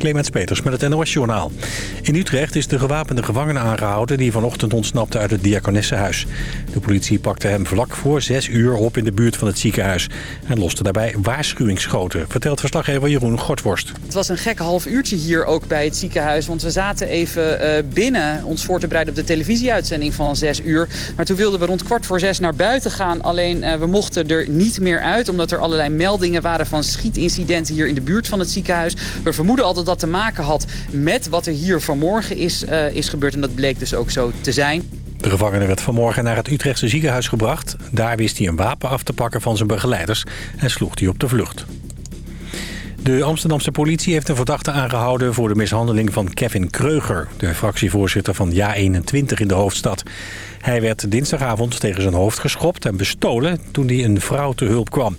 Clemens Peters met het NOS Journaal. In Utrecht is de gewapende gevangene aangehouden... die vanochtend ontsnapte uit het Diakonessenhuis. De politie pakte hem vlak voor zes uur op in de buurt van het ziekenhuis... en loste daarbij waarschuwingsschoten, vertelt verslaggever Jeroen Gortworst. Het was een gek half uurtje hier ook bij het ziekenhuis... want we zaten even uh, binnen ons voor te bereiden op de televisieuitzending van zes uur. Maar toen wilden we rond kwart voor zes naar buiten gaan. Alleen uh, we mochten er niet meer uit... omdat er allerlei meldingen waren van schietincidenten hier in de buurt van het ziekenhuis. We vermoeden altijd dat te maken had met wat er hier vanmorgen is, uh, is gebeurd. En dat bleek dus ook zo te zijn. De gevangene werd vanmorgen naar het Utrechtse ziekenhuis gebracht. Daar wist hij een wapen af te pakken van zijn begeleiders en sloeg hij op de vlucht. De Amsterdamse politie heeft een verdachte aangehouden voor de mishandeling van Kevin Kreuger, de fractievoorzitter van JA21 in de hoofdstad. Hij werd dinsdagavond tegen zijn hoofd geschopt en bestolen toen hij een vrouw te hulp kwam.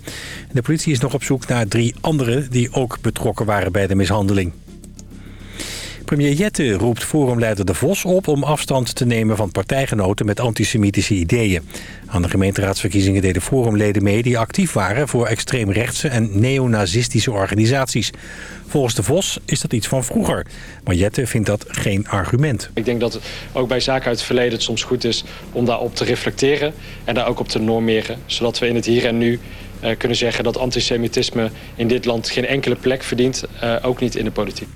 De politie is nog op zoek naar drie anderen die ook betrokken waren bij de mishandeling. Premier Jette roept forumleider De Vos op om afstand te nemen van partijgenoten met antisemitische ideeën. Aan de gemeenteraadsverkiezingen deden forumleden mee die actief waren voor extreemrechtse en neonazistische organisaties. Volgens De Vos is dat iets van vroeger. Maar Jette vindt dat geen argument. Ik denk dat ook bij zaken uit het verleden het soms goed is om daarop te reflecteren en daar ook op te normeren. Zodat we in het hier en nu uh, kunnen zeggen dat antisemitisme in dit land geen enkele plek verdient, uh, ook niet in de politiek.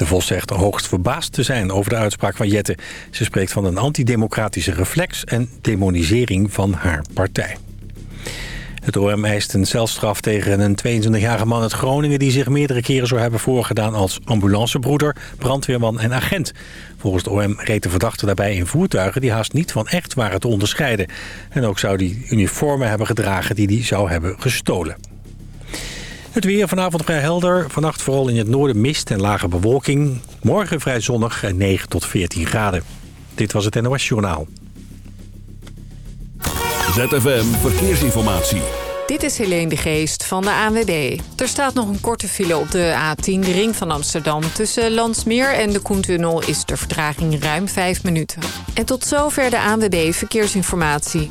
De Vos zegt hoogst verbaasd te zijn over de uitspraak van Jette. Ze spreekt van een antidemocratische reflex en demonisering van haar partij. Het OM eist een celstraf tegen een 22-jarige man uit Groningen... die zich meerdere keren zou hebben voorgedaan als ambulancebroeder, brandweerman en agent. Volgens het OM reed de verdachte daarbij in voertuigen die haast niet van echt waren te onderscheiden. En ook zou hij uniformen hebben gedragen die hij zou hebben gestolen. Het weer vanavond vrij helder. Vannacht vooral in het noorden mist en lage bewolking. Morgen vrij zonnig en 9 tot 14 graden. Dit was het NOS Journaal. ZFM Verkeersinformatie. Dit is Helene de Geest van de ANWB. Er staat nog een korte file op de A10, de ring van Amsterdam. Tussen Landsmeer en de Koentunnel is de vertraging ruim 5 minuten. En tot zover de ANWB Verkeersinformatie.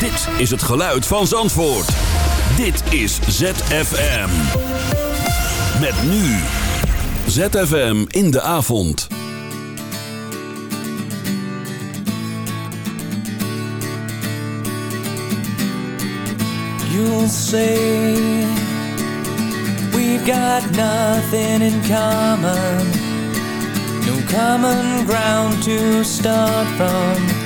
Dit is het geluid van Zandvoort. Dit is ZFM. Met nu. ZFM in de avond. You'll say We've got nothing in common No common ground to start from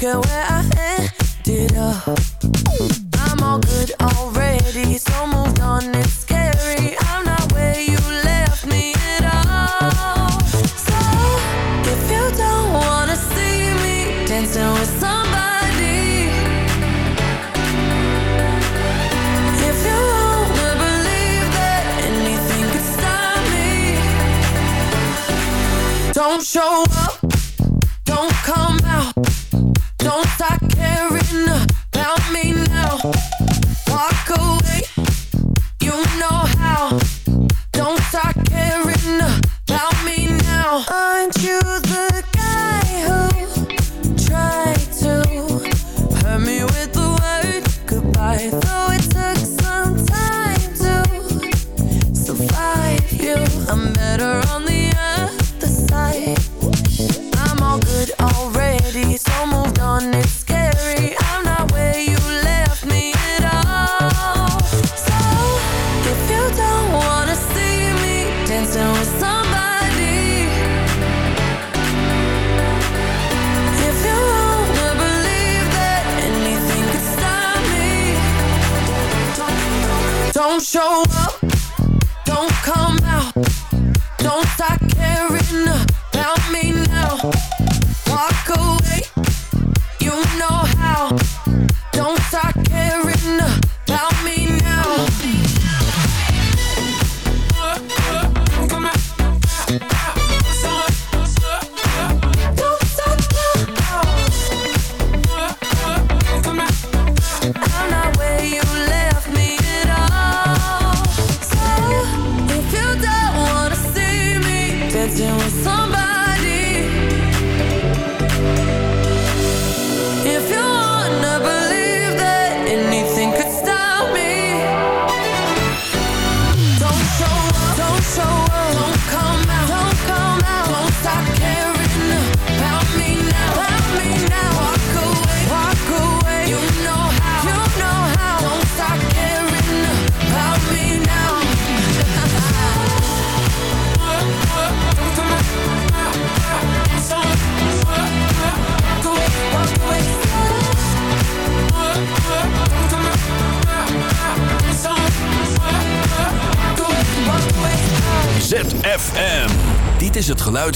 Girl, where I ended up.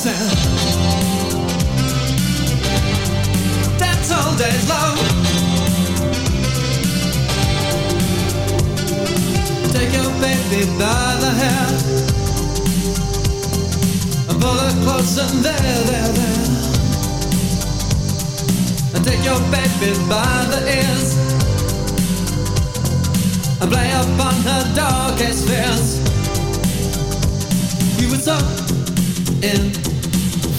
Said, that's all days love. Take your baby by the hair and pull her close and there, there, there. And take your baby by the ears and play upon her darkest fears. We were so in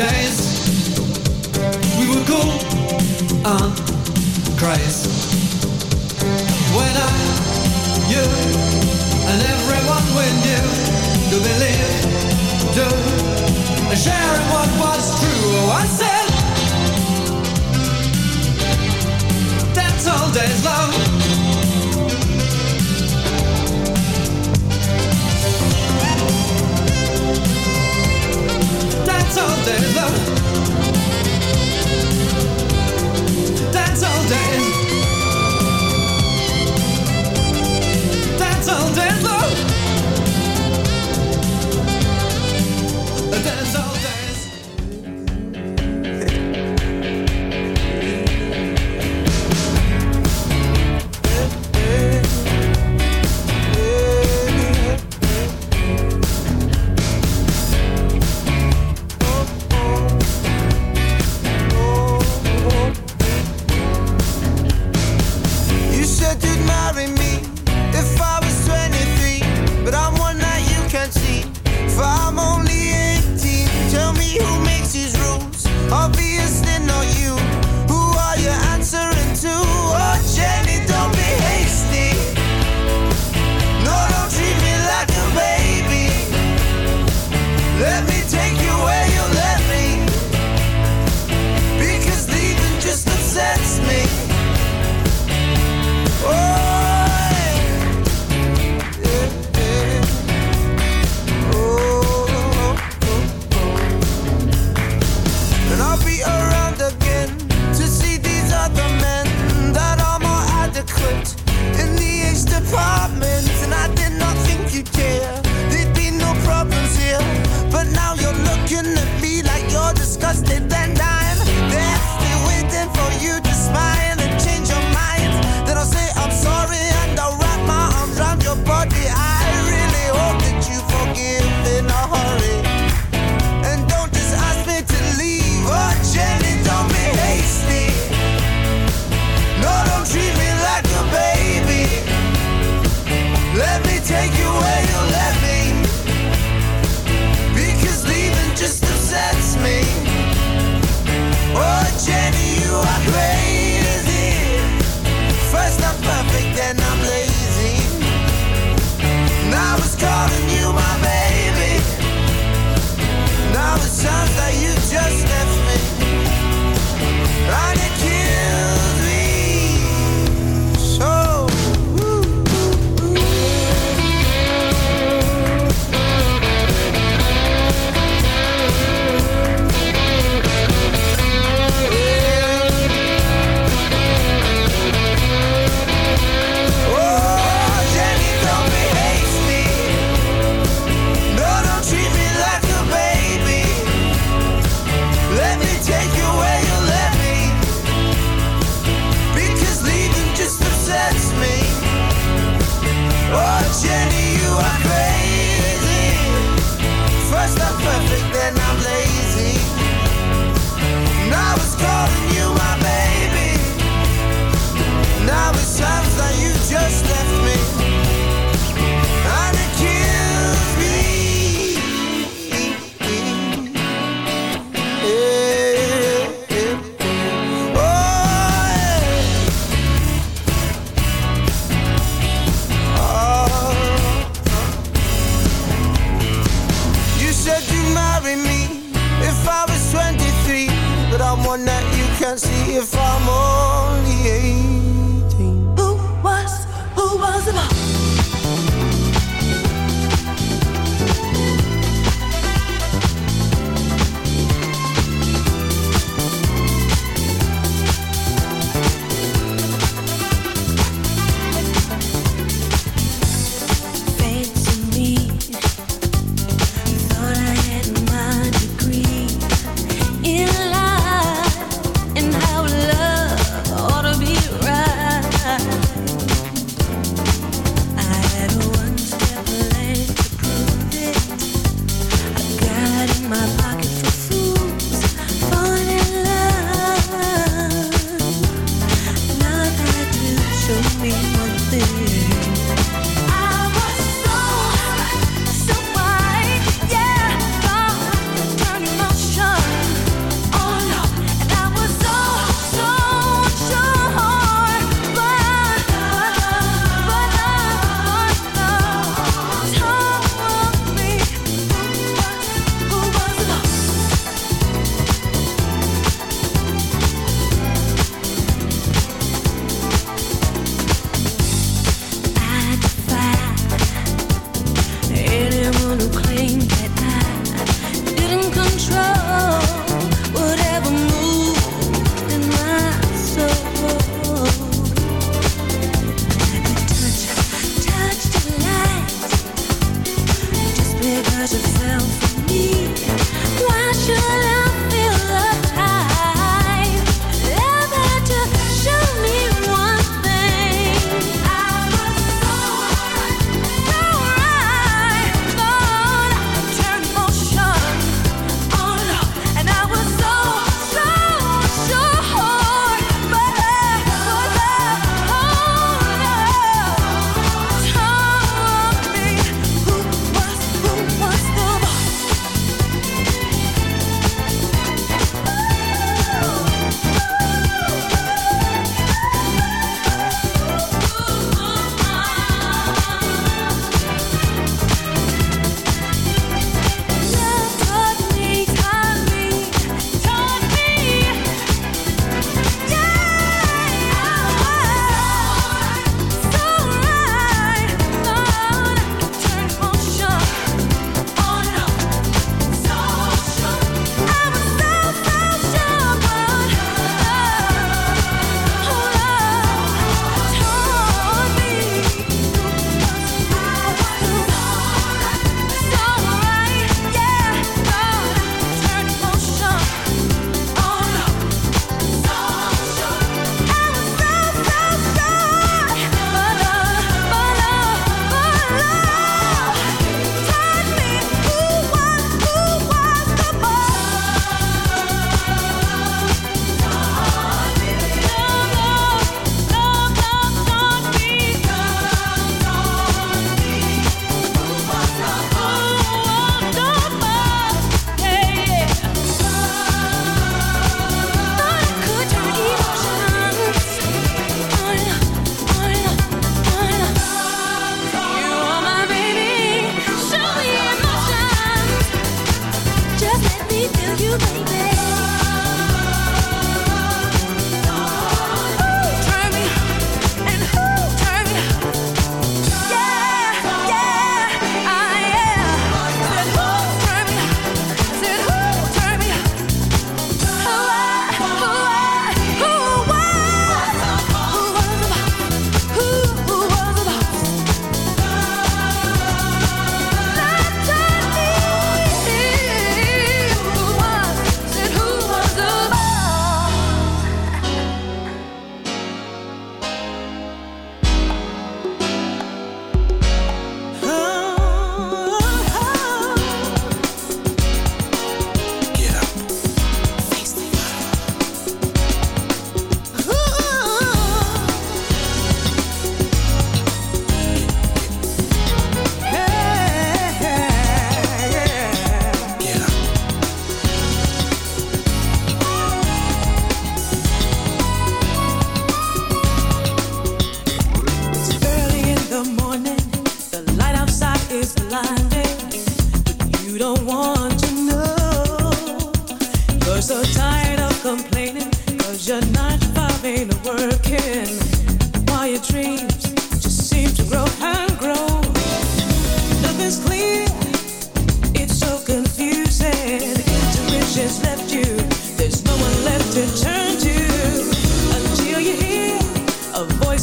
days. We were cool on craze When I, you and everyone we knew To believe do sharing what was true. Oh, I said, that's all days love. That's all days love. That's all days love. That's all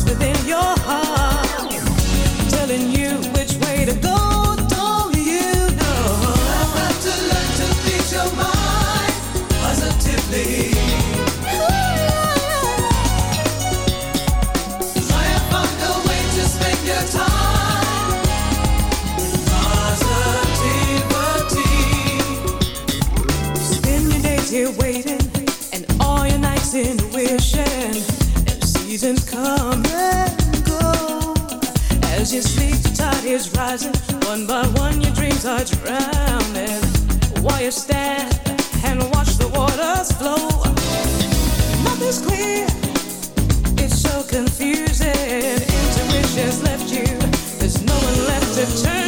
within your you sleep, your tide is rising. One by one, your dreams are drowning. While you stand and watch the waters flow, nothing's clear. It's so confusing. Intuition's left you. There's no one left to turn.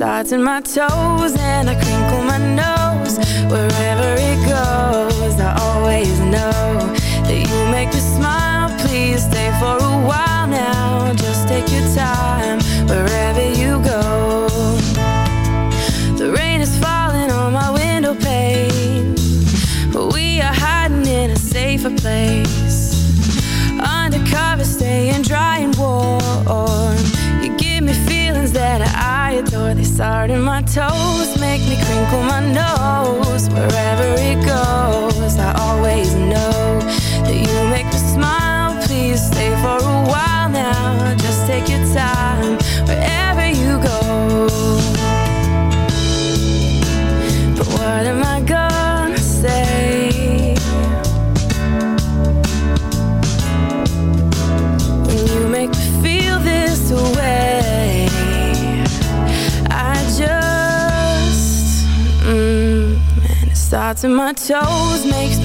starts in my toes and I told to my toes makes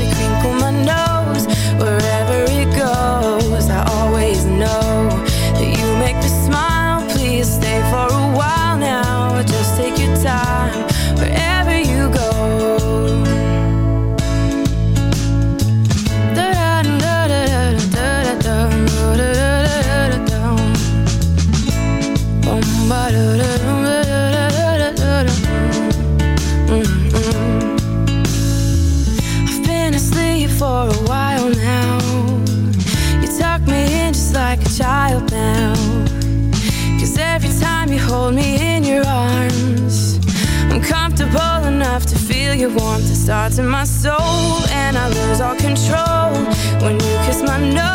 starts in my soul and I lose all control. When you kiss my nose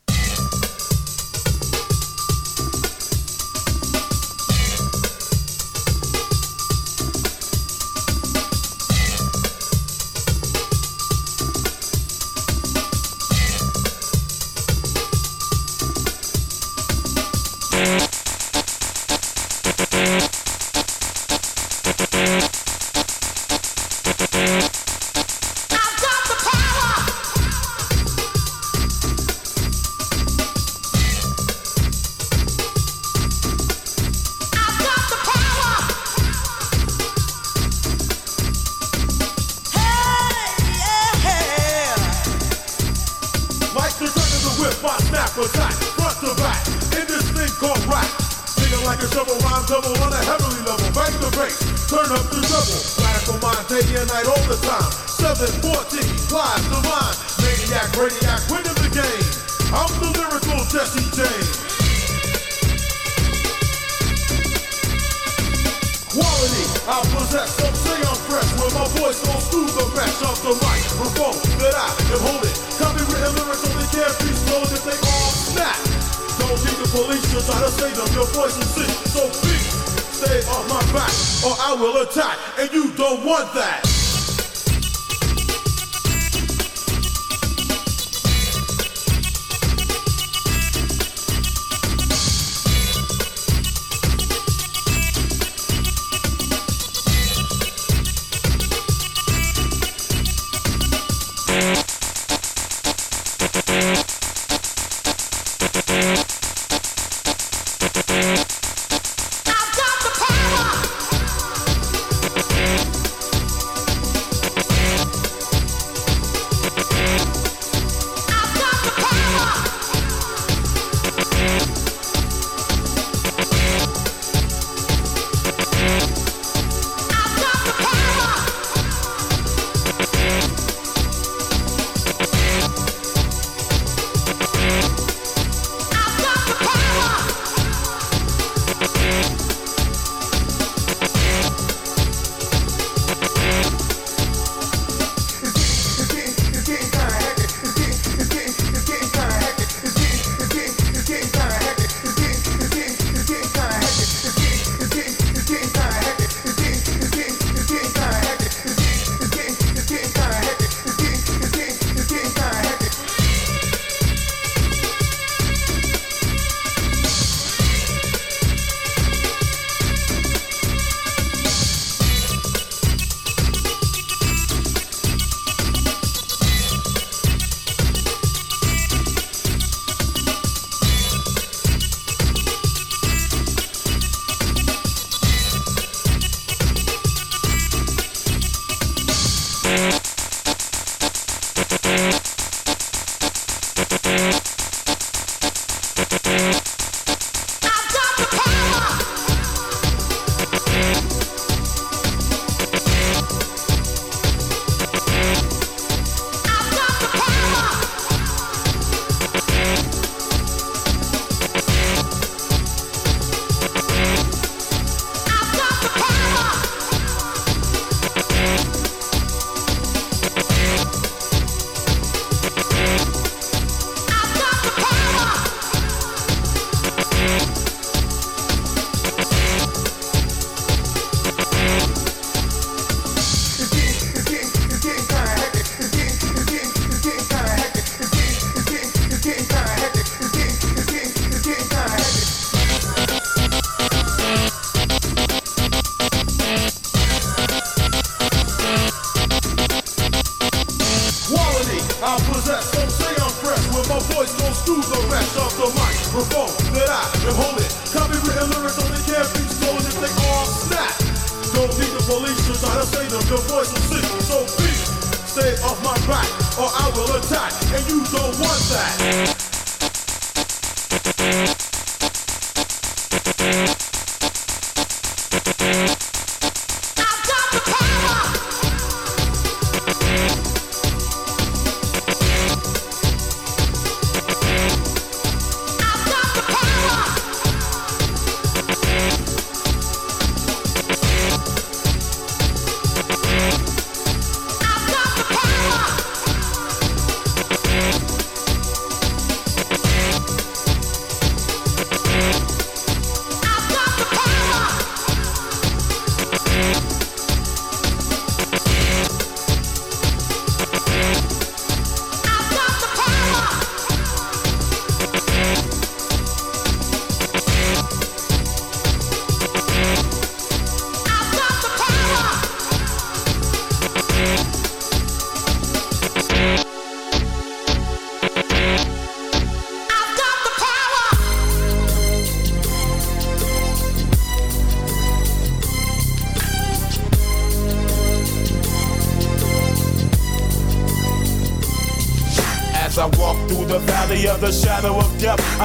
Day and night all the time. 714, live the line. Maniac, radiac, winning the game. I'm the lyrical Jesse James. Quality, I possess, some say I'm fresh When my voice goes through the mesh of the microphone That I am holding Copywritten lyrics only can't be stolen if they all snap Don't need the police to try to save them Your voice is sick, so please Stay off oh, my back or I will attack And you don't want that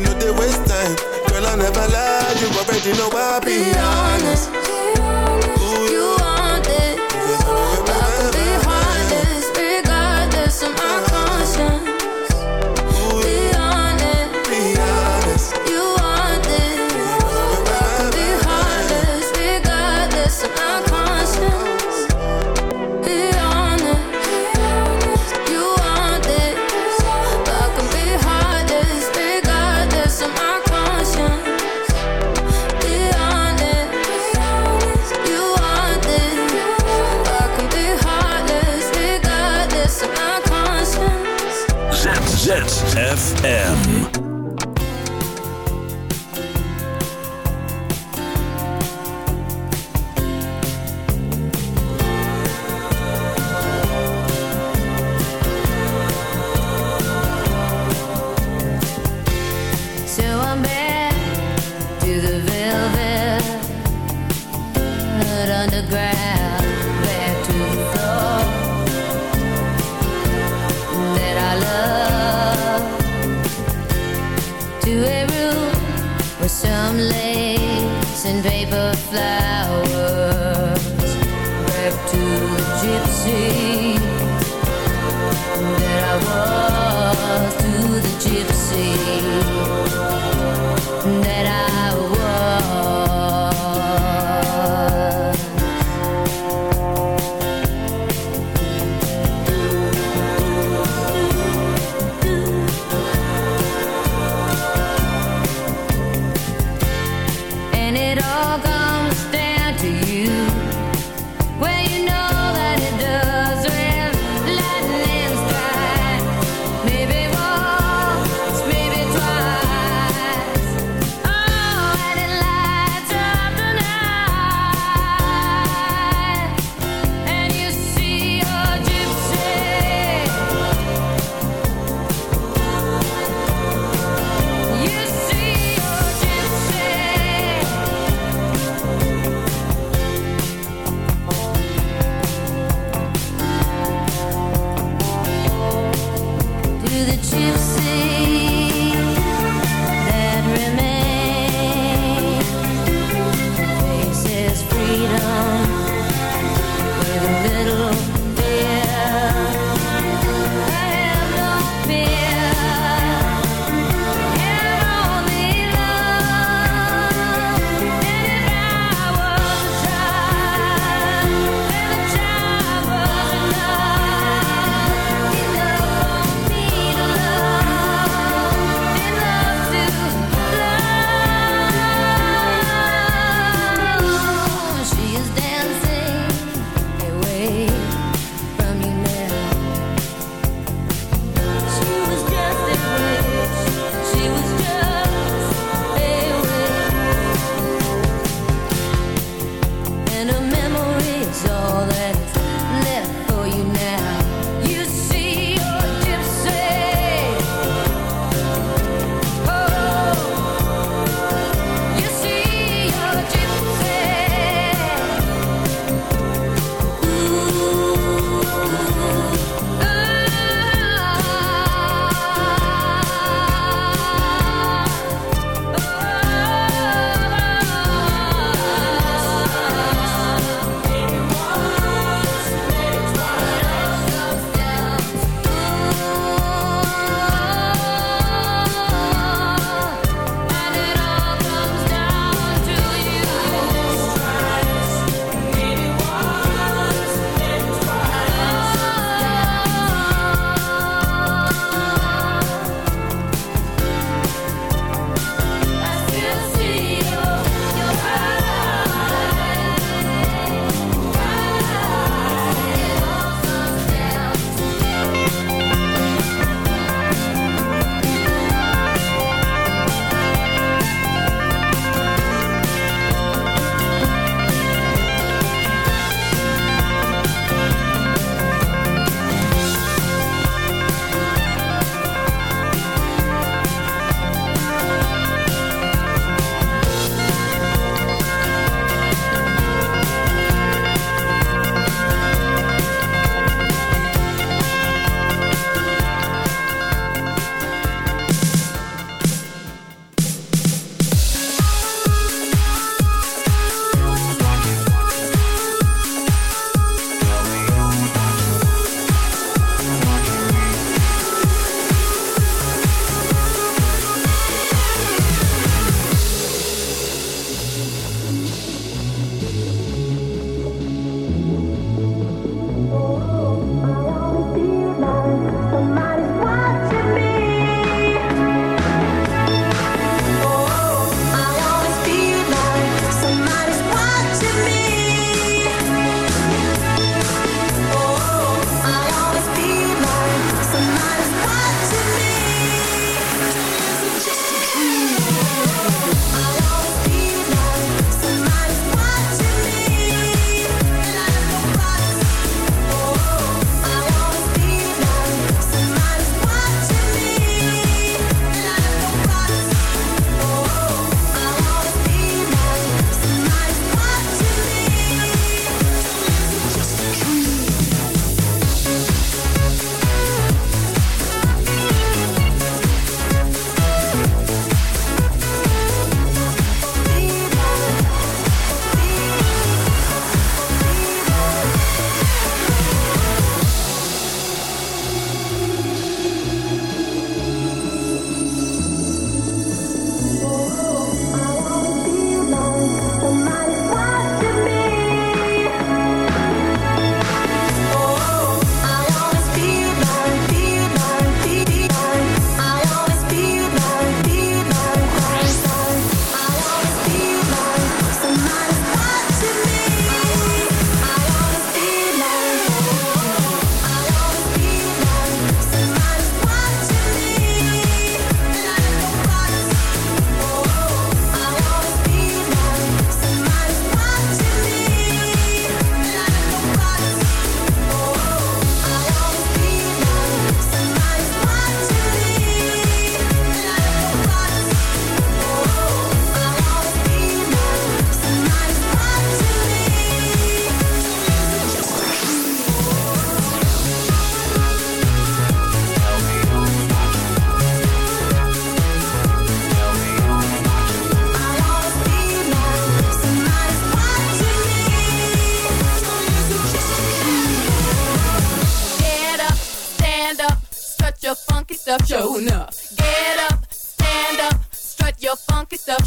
know they waste time. Girl I never lie You already know I be honest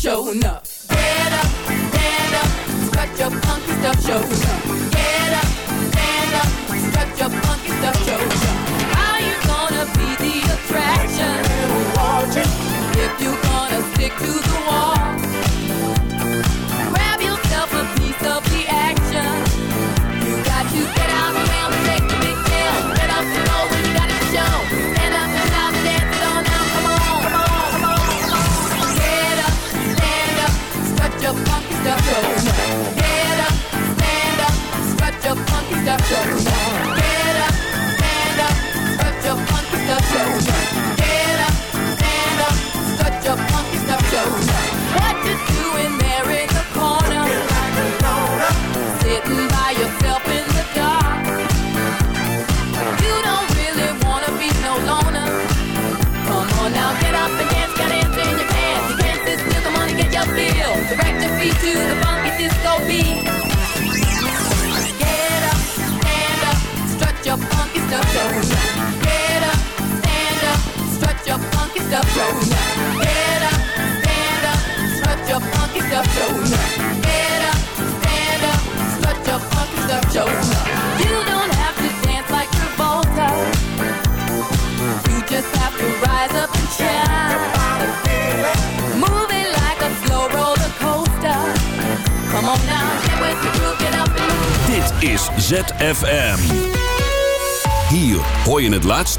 funky stuff,